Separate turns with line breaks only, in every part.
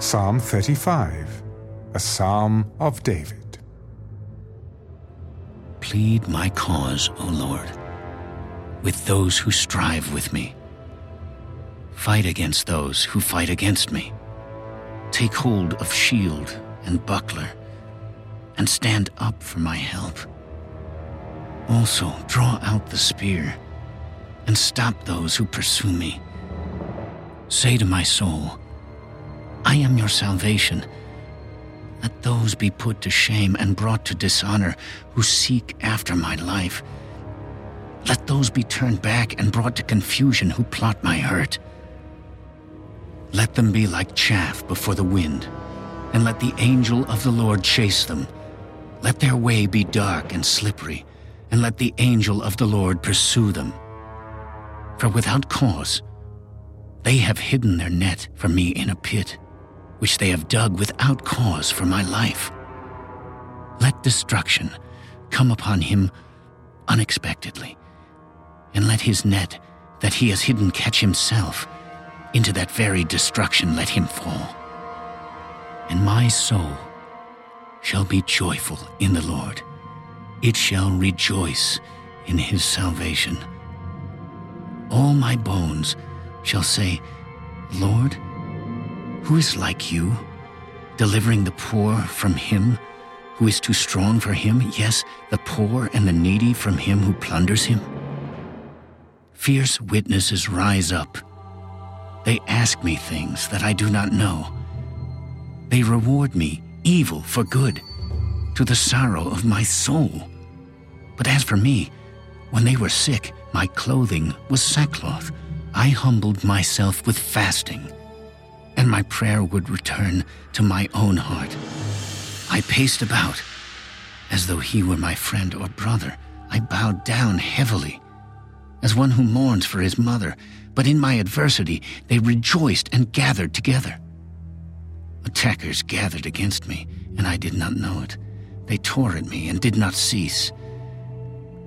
Psalm 35, a psalm of David.
Plead my cause, O Lord, with those who strive with me. Fight against those who fight against me. Take hold of shield and buckler, and stand up for my help. Also, draw out the spear, and stop those who pursue me. Say to my soul, I am your salvation. Let those be put to shame and brought to dishonor who seek after my life. Let those be turned back and brought to confusion who plot my hurt. Let them be like chaff before the wind, and let the angel of the Lord chase them. Let their way be dark and slippery, and let the angel of the Lord pursue them. For without cause, they have hidden their net for me in a pit which they have dug without cause for my life. Let destruction come upon him unexpectedly, and let his net that he has hidden catch himself. Into that very destruction let him fall. And my soul shall be joyful in the Lord. It shall rejoice in his salvation. All my bones shall say, Lord, who is like you, delivering the poor from him who is too strong for him, yes, the poor and the needy from him who plunders him? Fierce witnesses rise up. They ask me things that I do not know. They reward me evil for good, to the sorrow of my soul. But as for me, when they were sick, my clothing was sackcloth. I humbled myself with fasting and my prayer would return to my own heart. I paced about as though he were my friend or brother. I bowed down heavily, as one who mourns for his mother, but in my adversity they rejoiced and gathered together. Attackers gathered against me, and I did not know it. They tore at me and did not cease.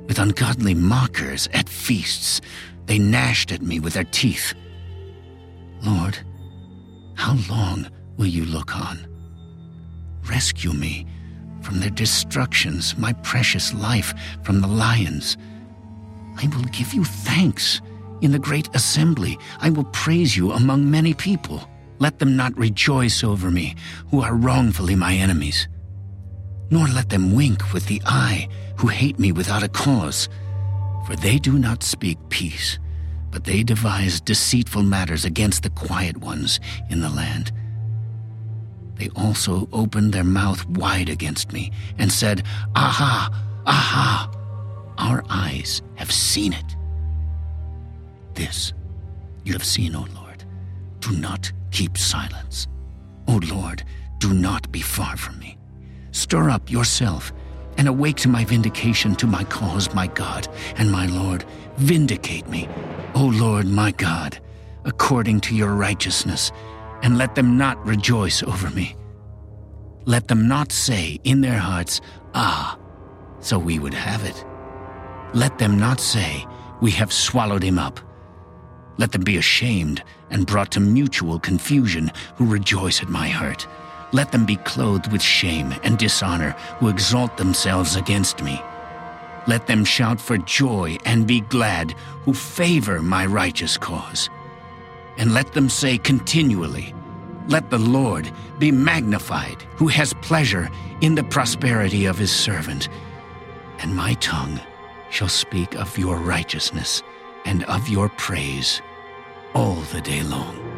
With ungodly mockers at feasts, they gnashed at me with their teeth. Lord, how long will you look on? Rescue me from their destructions, my precious life from the lions. I will give you thanks in the great assembly. I will praise you among many people. Let them not rejoice over me, who are wrongfully my enemies. Nor let them wink with the eye, who hate me without a cause. For they do not speak peace but they devised deceitful matters against the quiet ones in the land. They also opened their mouth wide against me and said, Aha! Aha! Our eyes have seen it. This you have seen, O Lord. Do not keep silence. O Lord, do not be far from me. Stir up yourself and awake to my vindication to my cause, my God and my Lord. Vindicate me, O Lord my God, according to your righteousness, and let them not rejoice over me. Let them not say in their hearts, Ah, so we would have it. Let them not say, We have swallowed him up. Let them be ashamed and brought to mutual confusion who rejoice at my hurt. Let them be clothed with shame and dishonor who exalt themselves against me. Let them shout for joy and be glad who favor my righteous cause. And let them say continually, Let the Lord be magnified, who has pleasure in the prosperity of his servant. And my tongue shall speak of your righteousness and of your praise all the day long.